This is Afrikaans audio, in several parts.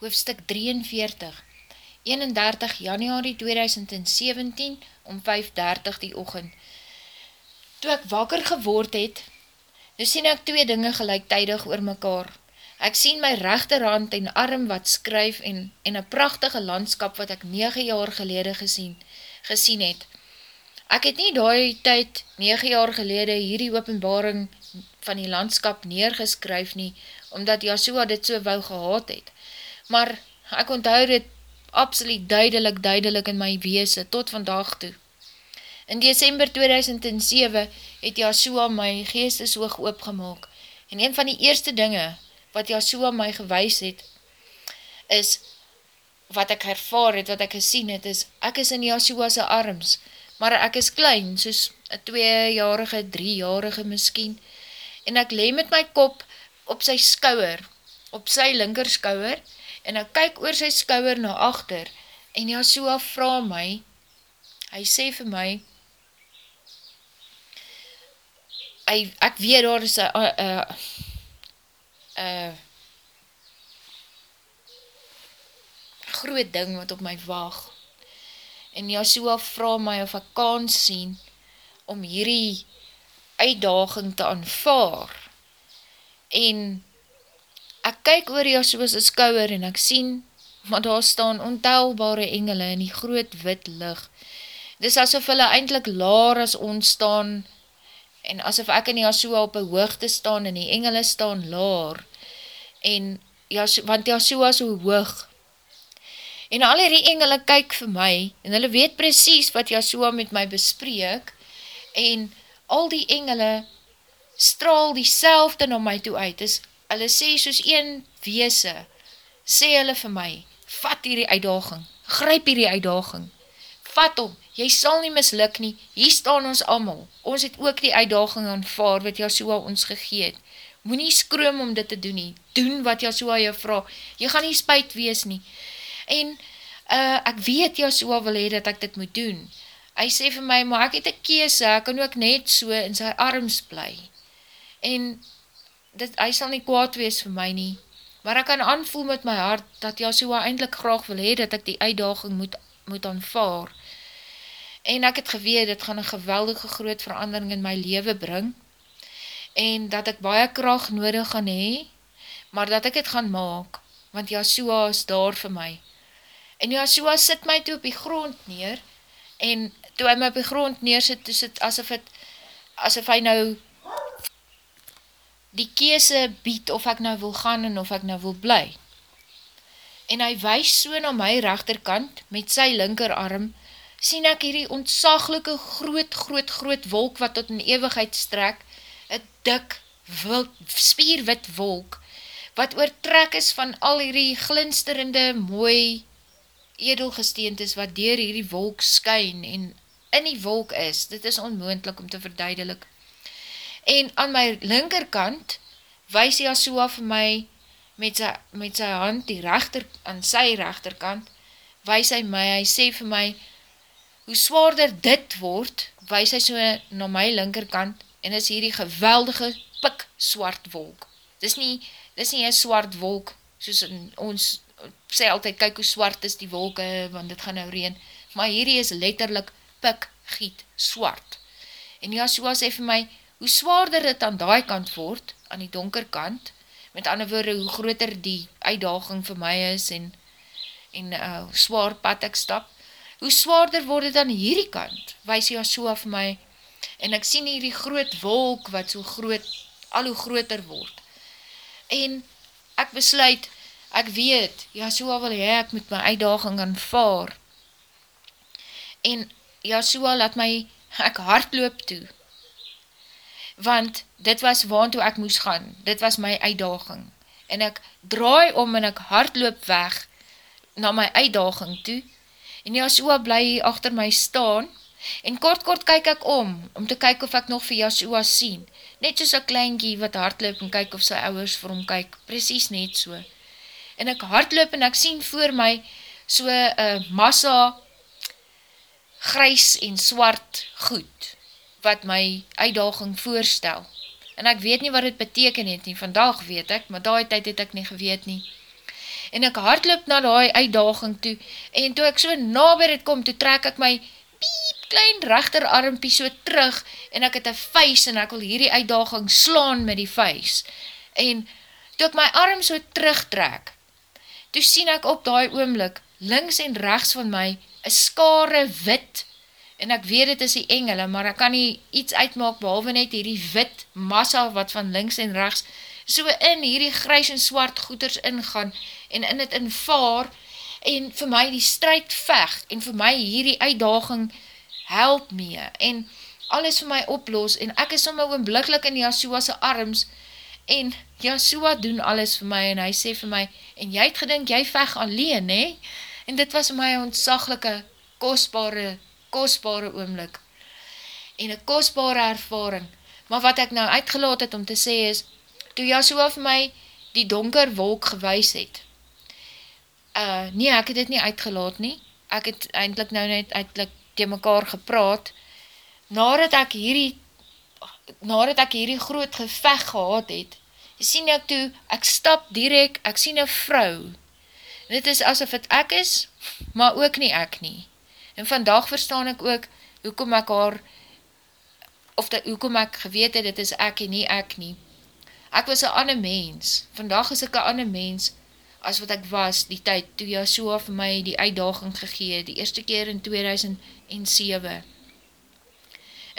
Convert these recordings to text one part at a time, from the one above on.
hoofstuk 43, 31 januari 2017, om 5.30 die ochend. Toe ek wakker geword het, nou sien ek twee dinge gelijktijdig oor mekaar. Ek sien my rechterhand en arm wat skryf en, en een prachtige landskap wat ek 9 jaar gelede gesien, gesien het. Ek het nie daai tyd 9 jaar gelede hierdie openbaring van die landskap neergeskryf nie, omdat Yahshua dit so wou gehad het maar ek onthou dit absoluut duidelik, duidelik in my weese, tot vandag toe. In december 2007 het Yahshua my geestesoog oopgemaak, en een van die eerste dinge wat Yahshua my gewys het, is, wat ek ervaar het, wat ek gesien het, is, ek is in Yahshua's arms, maar ek is klein, soos een tweejarige, driejarige miskien, en ek leem met my kop op sy skouwer, op sy linkerskouwer, en ek kyk oor sy skouwer na achter, en Yahshua vraag my, hy sê vir my, hy, ek weet daar is uh, uh, uh, groot ding wat op my waag, en Yahshua vraag my of ek kans sien, om hierdie uitdaging te aanvaar, en Ek kyk oor Joshua's skouwer en ek sien, maar daar staan ontelbare engele in die groot wit licht. Dis asof hulle eindelijk laar as ons staan, en asof ek en Joshua op een hoogte staan en die engele staan laar, en Joshua, want Joshua is so hoog. En al die engele kyk vir my, en hulle weet precies wat Joshua met my bespreek, en al die engele straal die selfde na my toe uit, is hulle sê soos een weese, sê hulle vir my, vat hierdie uitdaging, gryp hierdie uitdaging, vat om, jy sal nie misluk nie, hier staan ons allemaal, ons het ook die uitdaging aanvaar wat Yahshua ons gegeet, moet nie skroom om dit te doen nie, doen wat Yahshua jou vraag, jy gaan nie spuit wees nie, en uh, ek weet Yahshua wil hee dat ek dit moet doen, hy sê vir my, maar ek het een kees, ek kan ook net so in sy arms bly, en dit, hy sal nie kwaad wees vir my nie, maar ek kan aanvoel met my hart, dat Joshua eindelijk graag wil hee, dat ek die uitdaging moet, moet aanvaar. En ek het geweer, dit gaan een geweldige groot verandering in my leven bring, en dat ek baie kracht nodig gaan hee, maar dat ek het gaan maak, want Joshua is daar vir my. En Joshua sit my toe op die grond neer, en toe hy my op die grond neer sit, toe sit asof, het, asof hy nou die kese bied of ek nou wil gaan en of ek nou wil bly. En hy wees so na my rechterkant met sy linkerarm, sien ek hierdie ontsaglike groot, groot, groot wolk wat tot in eeuwigheid strek, een dik, wild, spierwit wolk, wat oortrek is van al hierdie glinsterende, mooi, edelgesteentes wat dier hierdie wolk skyn en in die wolk is, dit is onmoendlik om te verduidelik en aan my linkerkant wees Yahshua vir my met sy, met sy hand die rechter, aan sy rechterkant wees hy my, hy sê vir my hoe zwaarder dit word wees hy so na my linkerkant en is hierdie geweldige pik swart wolk. Dis nie, dis nie een swart wolk soos in ons sê altyd, kyk hoe swart is die wolke want dit gaan nou reen, maar hierdie is letterlik pik giet swart. En Yahshua sê vir my hoe zwaarder dit aan die kant word, aan die donker kant, met ander woorde, hoe groter die uitdaging vir my is, en, en uh, zwaar pad ek stap, hoe zwaarder word dit aan hierdie kant, wees Joshua vir my, en ek sien hierdie groot wolk, wat so groot, al hoe groter word, en ek besluit, ek weet, Joshua wil hy, ek met my uitdaging aanvaar, en Joshua laat my, ek hardloop toe, want dit was waantoe ek moes gaan, dit was my uitdaging, en ek draai om en ek hardloop weg na my uitdaging toe, en Joshua bly achter my staan, en kort kort kyk ek om, om te kyk of ek nog vir Joshua sien, net soos een kleinkie wat hardloop en kyk of sy ouwers vir hom kyk, precies net so, en ek hardloop en ek sien voor my so uh, massa grys en swart goed, wat my uitdaging voorstel. En ek weet nie wat het beteken het nie, vandag weet ek, maar daai tyd het ek nie geweet nie. en ek hardloop na die uitdaging toe, en toe ek so na by dit kom, toe trek ek my piep klein rechterarmpie so terug, en ek het een vuist, en ek wil hierdie uitdaging slaan met die vuist, en toe ek my arm so terugtrek, toe sien ek op die oomlik, links en rechts van my, een skare wit, en ek weet het is die engele, maar ek kan nie iets uitmaak, behalwe net hierdie wit massa, wat van links en rechts, so in hierdie grys en swart goeders ingaan, en in het invaar, en vir my die strijd vecht, en vir my hierdie uitdaging help mee, en alles vir my oplos, en ek is sommer oombliklik in Yahshua's arms, en Yahshua doen alles vir my, en hy sê vir my, en jy het gedink, jy vecht alleen, he? en dit was my ontsaglike, kostbare, kostbare oomlik, en een kostbare ervaring, maar wat ek nou uitgelaat het om te sê is, toe Joshua vir my die donker wolk gewys het. Uh, nee, ek het dit nie uitgelaat nie. Ek het eindelijk nou net eindelijk te mekaar gepraat. Nadat ek hierdie nadat ek hierdie groot geveg gehad het, sien ek toe, ek stap direct, ek sien een vrou. Dit is asof het ek is, maar ook nie ek nie. En vandag verstaan ek ook, hoekom ek haar, of dat, hoekom ek geweet het, dit is ek en nie ek nie. Ek was een ander mens, vandag is ek een ander mens, as wat ek was die tyd, toe Yahshua vir my die uitdaging gegee, die eerste keer in 2007.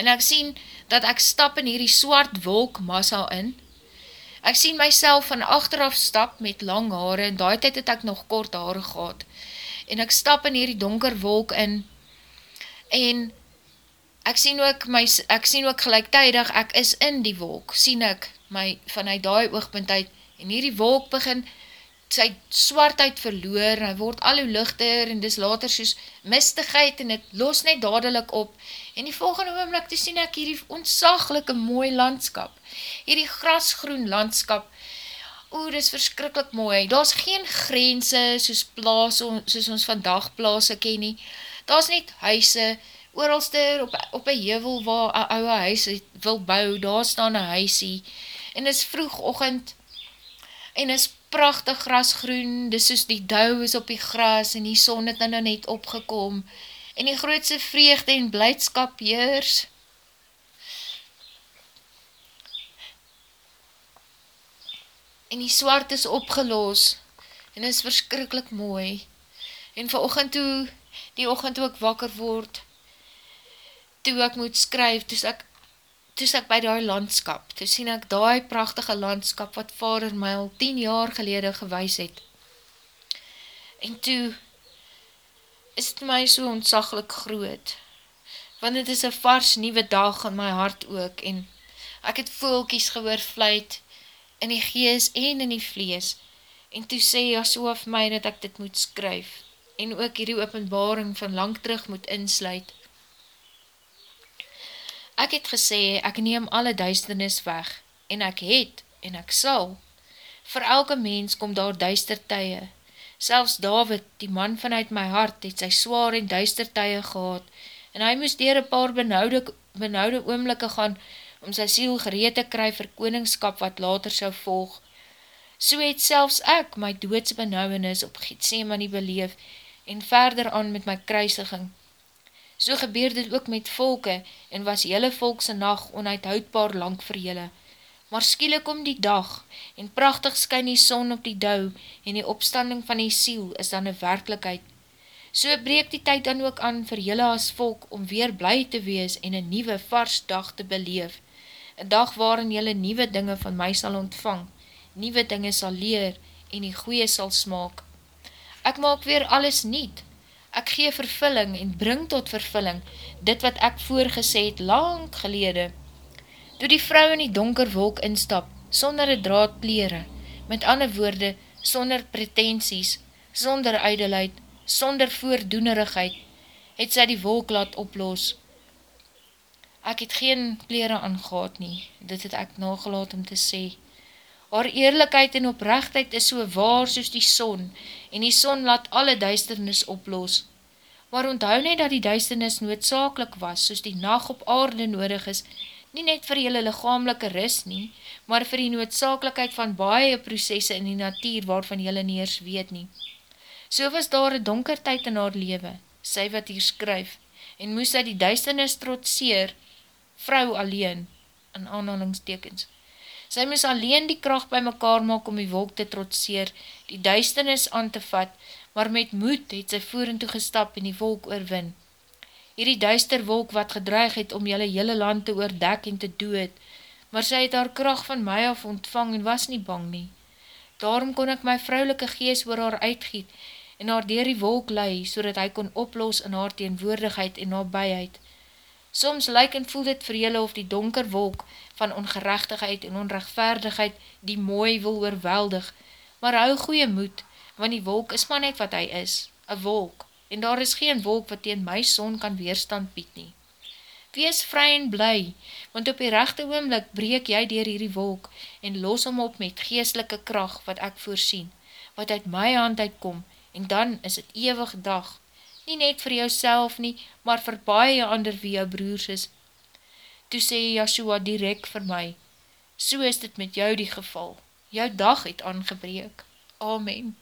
En ek sien, dat ek stap in hierdie swart wolk massa in, ek sien myself van achteraf stap met lang haare, en daai tyd het ek nog kort haare gehad, en ek stap in hierdie donker wolk in, en ek sien ook, my, ek sien ook gelijktijdig, ek is in die wolk, sien ek, my vanuit daai oogpunt uit, en hierdie wolk begin sy swartheid verloor, en hy word al hoe lichter, en dis later soos mistigheid, en het los net dadelijk op, en die volgende oomlik te sien ek hierdie ontsaglike mooi landskap, hierdie grasgroen landskap, oe, dis verskrikkelijk mooi, daar is geen grense soos plaas, soos ons vandag plaas ken nie, daar is net huise, ooralster op, op een hevel waar een ouwe huis wil bou, daar staan een huisie, en is vroeg ochend, en is prachtig grasgroen, dis soos die douw is op die gras, en die son het nou net opgekom, en die grootse vreugde en blijdskap heers. En die swart is opgeloos, en is verskrikkelijk mooi, en vir ochend toe, die ochend toe ek wakker word, toe ek moet skryf, toe ek toes ek by die landskap, toe sien ek die prachtige landskap wat vader my al 10 jaar gelede gewys het. En toe is het my so ontzaglik groot, want het is een vars nieuwe dag in my hart ook, en ek het voelkies gehoor vluit in die gees en in die vlees, en toe sê Jasua vir my dat ek dit moet skryf, en ook hierdie openbaring van lang terug moet insluit, Ek het gesê, ek neem alle duisternis weg, en ek het, en ek sal. Voor elke mens kom daar duister tye. Selfs David, die man vanuit my hart, het sy zwaar en duister tye gehad, en hy moest dier een paar benauwde, benauwde oomlikke gaan, om sy siel gereed te kry vir koningskap wat later sou volg. So het selfs ek my doodse benauwenis op Gethsemane beleef, en verder aan met my kruisiging, So gebeur dit ook met volke en was jylle volkse nacht onuithoudbaar lang vir jylle. Maar skielik om die dag en prachtig skyn die son op die douw en die opstanding van die siel is dan een werkelijkheid. So breek die tyd dan ook aan vir jylle as volk om weer bly te wees en een nieuwe vars dag te beleef. Een dag waarin jylle nieuwe dinge van my sal ontvang, nieuwe dinge sal leer en die goeie sal smaak. Ek maak weer alles niet, ek gee vervulling en bring tot vervulling dit wat ek voorgesê het lang gelede. Toe die vrou in die donker wolk instap, sonder een draad plere, met ander woorde, sonder pretenties, sonder uidelheid, sonder voordoenerigheid, het sy die wolk laat oploos. Ek het geen plere aangaat nie, dit het ek nagelaat om te sê. Haar eerlijkheid en oprechtheid is so waar soos die son, en die son laat alle duisternis oplos. Maar onthou nie dat die duisternis noodzakelik was, soos die nacht op aarde nodig is, nie net vir jylle lichamelike ris nie, maar vir die noodzakelikheid van baie processe in die natuur waarvan jylle nie eers weet nie. So was daar een donker tyd in haar lewe, sy wat hier skryf, en moes sy die duisternis trotseer, vrou alleen, in aanhalingstekens. Sy moes alleen die kracht by mekaar maak om die wolk te trotseer, die duisternis aan te vat, maar met moed het sy voer en toegestap en die wolk oorwin hierdie duister wolk wat gedreig het om jylle hele land te oordek en te dood, maar sy het haar kracht van my af ontvang en was nie bang nie. Daarom kon ek my vrouwelike gees oor haar uitgiet en haar dier die wolk lei, so hy kon oplos in haar teenwoordigheid en nabijheid. Soms lyk en voel dit vir jylle of die donker wolk van ongerechtigheid en onrechtvaardigheid die mooi wil oorweldig, maar hou goeie moed, want die wolk is maar net wat hy is, een wolk en daar is geen wolk wat teen my son kan weerstand bied nie. Wees vry en bly, want op die rechte oomlik breek jy dier hierdie wolk en los hom op met geestelike kracht wat ek voorsien, wat uit my hand uitkom, en dan is het ewig dag, nie net vir jouself nie, maar vir baie ander wie jou broers is. Toe sê Joshua direct vir my, so is dit met jou die geval, jou dag het aangebreek. Amen.